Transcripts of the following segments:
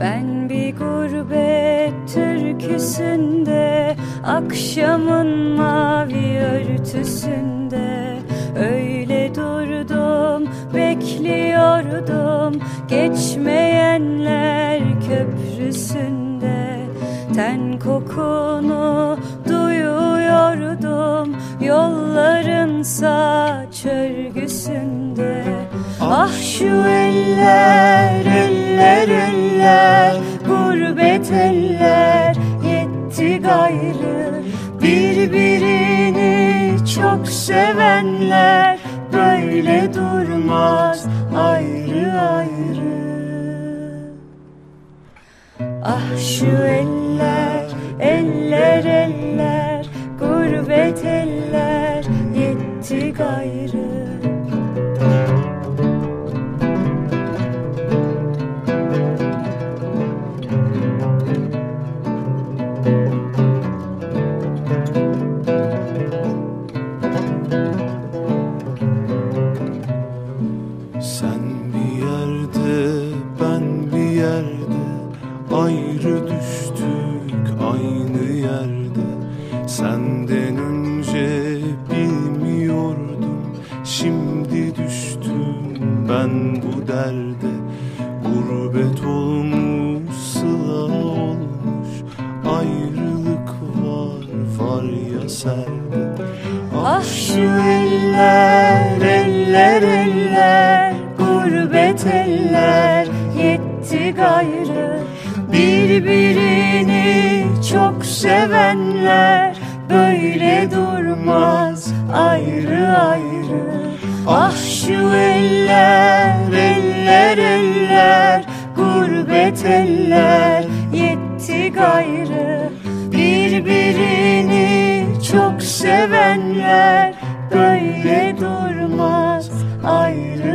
Ben bir gurbet türküsünde Akşamın mavi örtüsünde bekliyordum Geçmeyenler köprüsünde Ten kokunu duyuyordum. Yolların saç örgüsünde. Ah şu eller, eller, eller Gurbet eller yetti gayrı. Birbirini çok sevenler Böyle durmaz Ah şu eller, eller, eller Gurbet eller Ayrı düştük aynı yerde. Senden önce bilmiyordum. Şimdi düştüm ben bu derde. Gurbet olmuş, sıla olmuş. Ayrılık var, var ya serde Ah şu eller, eller, eller. Gurbet eller yetti gayrı Birbirini çok sevenler Böyle durmaz ayrı ayrı. Ah şu eller, eller, eller Gurbet eller yetti gayrı. Birbirini çok sevenler Böyle durmaz ayrı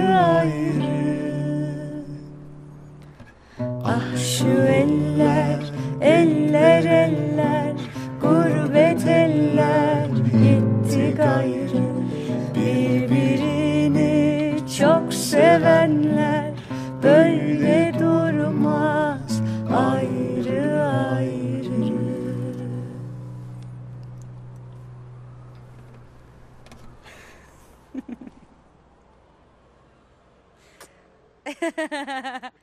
şu eller, eller, eller Gurbet eller yetti gayrı Birbirini çok sevenler Böyle durmaz ayrı ayrı